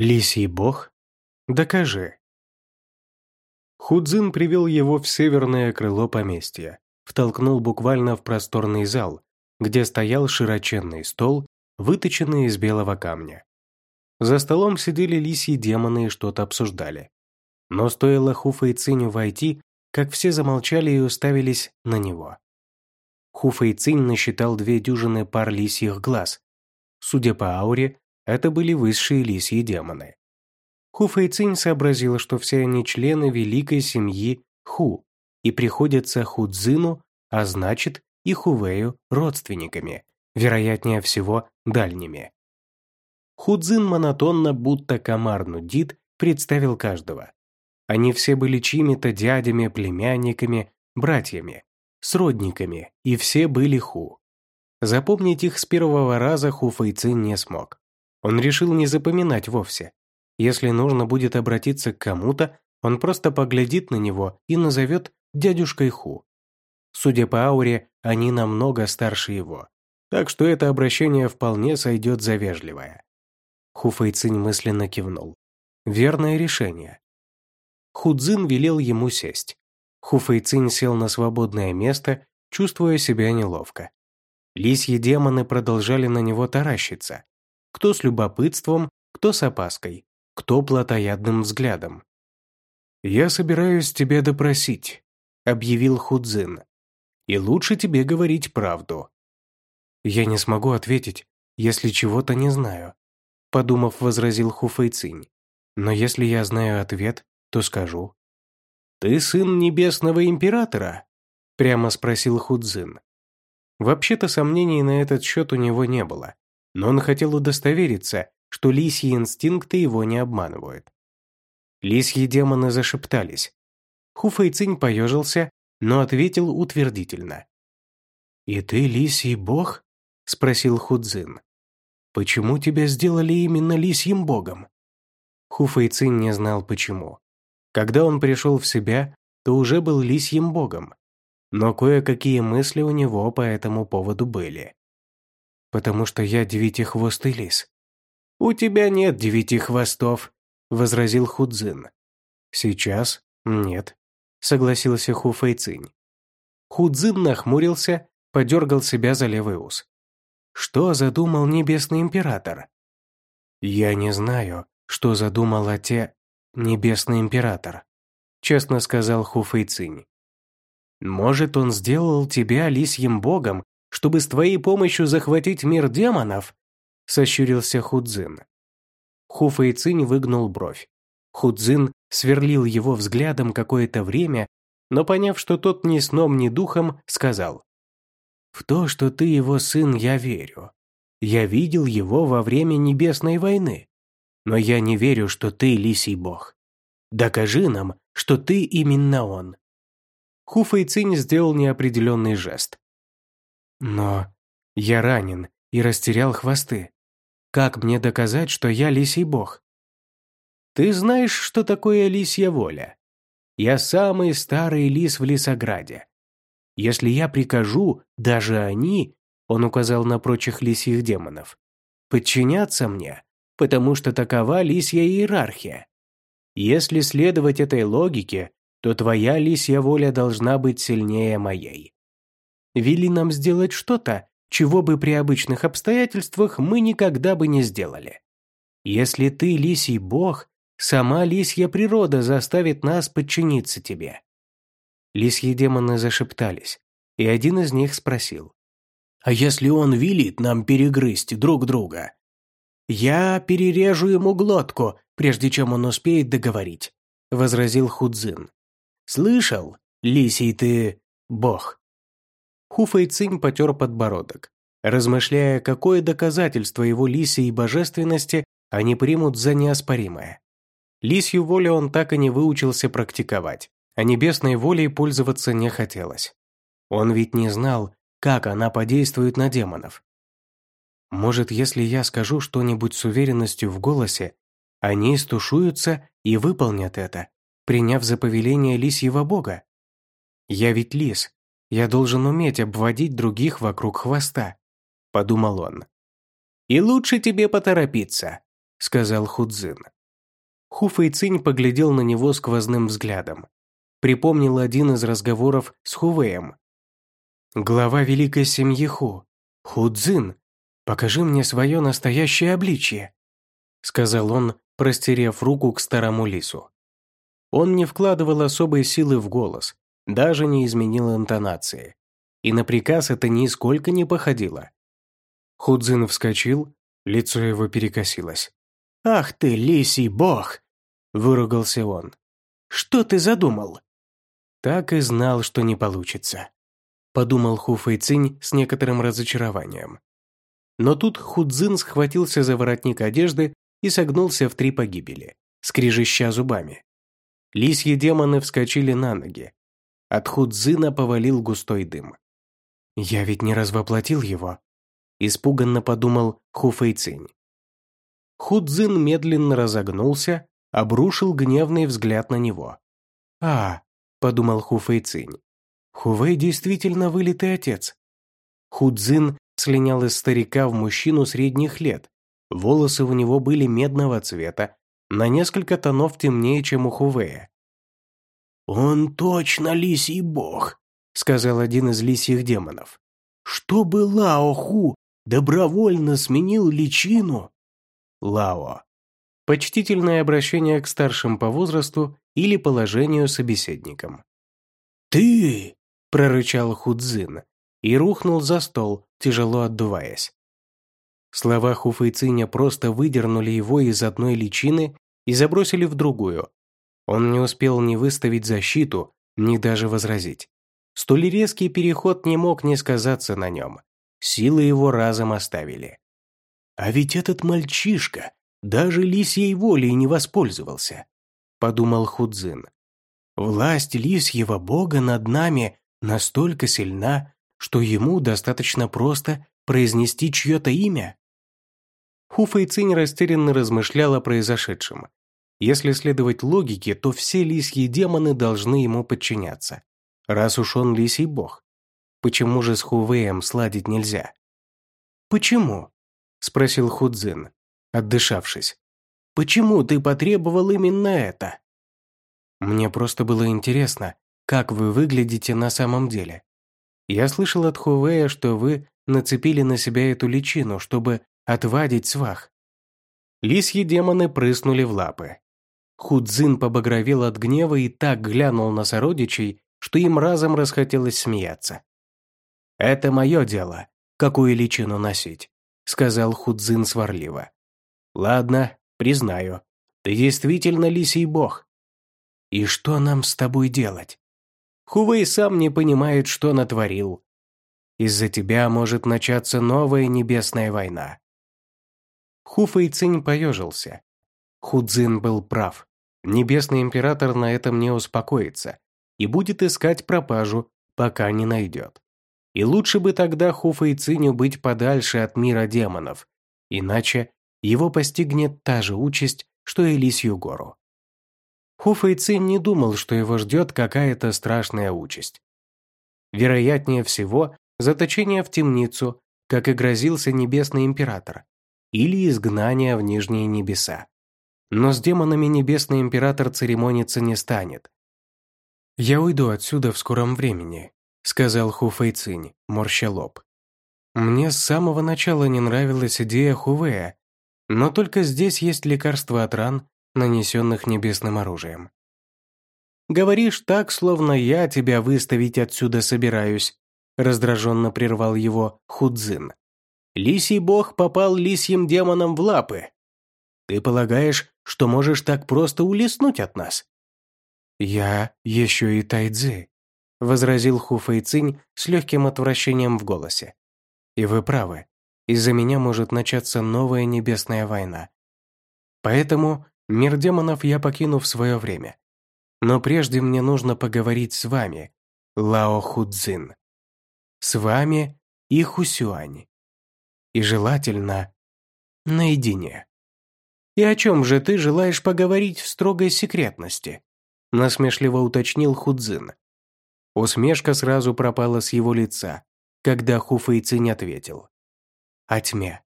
Лисий бог? Докажи. Худзин привел его в северное крыло поместья, втолкнул буквально в просторный зал, где стоял широченный стол, выточенный из белого камня. За столом сидели лисьи демоны и что-то обсуждали. Но стоило Хуфа и Циню войти, как все замолчали и уставились на него. Хуфа и Цинь насчитал две дюжины пар лисьих глаз. Судя по ауре, это были высшие лисьи демоны. Хуфа и Цинь сообразила, что все они члены великой семьи Ху и приходятся Худзину, а значит и Хувею родственниками, вероятнее всего дальними. Худзин монотонно, будто комар нудит, представил каждого. Они все были чьими-то дядями, племянниками, братьями, сродниками, и все были Ху. Запомнить их с первого раза Ху Фэйцин не смог. Он решил не запоминать вовсе. Если нужно будет обратиться к кому-то, он просто поглядит на него и назовет дядюшкой Ху. Судя по ауре, они намного старше его. Так что это обращение вполне сойдет за вежливое. Ху Фэйцинь мысленно кивнул. Верное решение. Худзин велел ему сесть. Ху Фэйцинь сел на свободное место, чувствуя себя неловко. Лисьи демоны продолжали на него таращиться. Кто с любопытством, кто с опаской, кто плотоядным взглядом. «Я собираюсь тебя допросить», — объявил Худзин. «И лучше тебе говорить правду». «Я не смогу ответить, если чего-то не знаю», — подумав, возразил Хуфэйцинь. «Но если я знаю ответ, то скажу». «Ты сын Небесного Императора?» — прямо спросил Худзин. Вообще-то сомнений на этот счет у него не было но он хотел удостовериться, что лисьи инстинкты его не обманывают. Лисьи демоны зашептались. Хуфэйцинь поежился, но ответил утвердительно. «И ты лисий бог?» – спросил Худзин. «Почему тебя сделали именно лисьим богом?» Хуфэйцинь не знал почему. Когда он пришел в себя, то уже был лисьим богом. Но кое-какие мысли у него по этому поводу были потому что я девятихвостый лис». «У тебя нет девяти хвостов», — возразил Худзин. «Сейчас нет», — согласился Ху Фэйцинь. Худзин нахмурился, подергал себя за левый ус. Что задумал Небесный Император? «Я не знаю, что задумал Оте Небесный Император», — честно сказал Ху Фэйцинь. «Может, он сделал тебя лисьим богом чтобы с твоей помощью захватить мир демонов?» – сощурился Худзин. Хуфэйцинь выгнул бровь. Худзин сверлил его взглядом какое-то время, но поняв, что тот ни сном, ни духом, сказал. «В то, что ты его сын, я верю. Я видел его во время Небесной войны. Но я не верю, что ты лисий бог. Докажи нам, что ты именно он». Хуфэйцинь сделал неопределенный жест. Но я ранен и растерял хвосты. Как мне доказать, что я лисий бог? Ты знаешь, что такое лисья воля? Я самый старый лис в лесограде. Если я прикажу, даже они, он указал на прочих лисьих демонов, подчиняться мне, потому что такова лисья иерархия. Если следовать этой логике, то твоя лисья воля должна быть сильнее моей вели нам сделать что-то, чего бы при обычных обстоятельствах мы никогда бы не сделали. Если ты лисий бог, сама лисья природа заставит нас подчиниться тебе». Лисьи демоны зашептались, и один из них спросил. «А если он велит нам перегрызть друг друга?» «Я перережу ему глотку, прежде чем он успеет договорить», — возразил Худзин. «Слышал, лисий ты бог?» Хуфэй Цинь потер подбородок, размышляя, какое доказательство его лисьей божественности они примут за неоспоримое. Лисью волю он так и не выучился практиковать, а небесной волей пользоваться не хотелось. Он ведь не знал, как она подействует на демонов. Может, если я скажу что-нибудь с уверенностью в голосе, они стушуются и выполнят это, приняв за повеление лисьего бога? Я ведь лис, я должен уметь обводить других вокруг хвоста», — подумал он. «И лучше тебе поторопиться. сказал Худзин. Ху Фэйцинь поглядел на него сквозным взглядом. Припомнил один из разговоров с Хувеем. «Глава великой семьи Ху, Худзин, покажи мне свое настоящее обличье», сказал он, простерев руку к старому лису. Он не вкладывал особой силы в голос, даже не изменил интонации. И на приказ это нисколько не походило. Худзин вскочил, лицо его перекосилось. «Ах ты, лисий бог!» – выругался он. «Что ты задумал?» «Так и знал, что не получится», – подумал Ху Фэйцинь с некоторым разочарованием. Но тут Худзин схватился за воротник одежды и согнулся в три погибели, скрежеща зубами. Лисьи демоны вскочили на ноги. От Худзина повалил густой дым. «Я ведь не развоплотил его», – испуганно подумал Ху Фэйцинь. Худзин медленно разогнулся, обрушил гневный взгляд на него. «А», — подумал Хуфэй Цинь, — «Хувей действительно вылитый отец». Худзин слинял из старика в мужчину средних лет. Волосы у него были медного цвета, на несколько тонов темнее, чем у Хувея. «Он точно лисий бог», — сказал один из лисьих демонов. «Чтобы Лао Ху добровольно сменил личину, Лао. Почтительное обращение к старшим по возрасту или положению собеседникам. «Ты!» – прорычал Худзин и рухнул за стол, тяжело отдуваясь. Слова Хуфэйциня просто выдернули его из одной личины и забросили в другую. Он не успел ни выставить защиту, ни даже возразить. Столь резкий переход не мог не сказаться на нем. Силы его разом оставили. А ведь этот мальчишка даже лисьей волей не воспользовался, подумал Худзин. Власть лисьего бога над нами настолько сильна, что ему достаточно просто произнести чье-то имя. Ху Фэйцинь растерянно размышлял о произошедшем. Если следовать логике, то все лисьи демоны должны ему подчиняться, раз уж он лисий бог. Почему же с Хувеем сладить нельзя? Почему? – спросил Худзин, отдышавшись. «Почему ты потребовал именно это?» «Мне просто было интересно, как вы выглядите на самом деле. Я слышал от Хувея, что вы нацепили на себя эту личину, чтобы отвадить свах». Лисьи демоны прыснули в лапы. Худзин побагровел от гнева и так глянул на сородичей, что им разом расхотелось смеяться. «Это мое дело, какую личину носить сказал Худзин сварливо. «Ладно, признаю, ты действительно лисий бог. И что нам с тобой делать? Хувей сам не понимает, что натворил. Из-за тебя может начаться новая небесная война». Хуфэй Цинь поежился. Худзин был прав. Небесный император на этом не успокоится и будет искать пропажу, пока не найдет. И лучше бы тогда Хуфа Циню быть подальше от мира демонов, иначе его постигнет та же участь, что и Лисью гору. Хуфа Цинь не думал, что его ждет какая-то страшная участь. Вероятнее всего, заточение в темницу, как и грозился Небесный Император, или изгнание в Нижние Небеса. Но с демонами Небесный Император церемониться не станет. «Я уйду отсюда в скором времени», — сказал Ху Фэйцинь, морща лоб. «Мне с самого начала не нравилась идея Хувея, но только здесь есть лекарство от ран, нанесенных небесным оружием». «Говоришь так, словно я тебя выставить отсюда собираюсь», раздраженно прервал его Худзин. «Лисий бог попал лисьим демонам в лапы. Ты полагаешь, что можешь так просто улиснуть от нас?» «Я еще и тайцзи», – возразил Ху Фэйцинь с легким отвращением в голосе. «И вы правы. Из-за меня может начаться новая небесная война. Поэтому мир демонов я покину в свое время. Но прежде мне нужно поговорить с вами, Лао Худзин. С вами и Хусюань. И желательно наедине. «И о чем же ты желаешь поговорить в строгой секретности?» насмешливо уточнил Худзин. Усмешка сразу пропала с его лица, когда Хуфэйцинь ответил. «О тьме.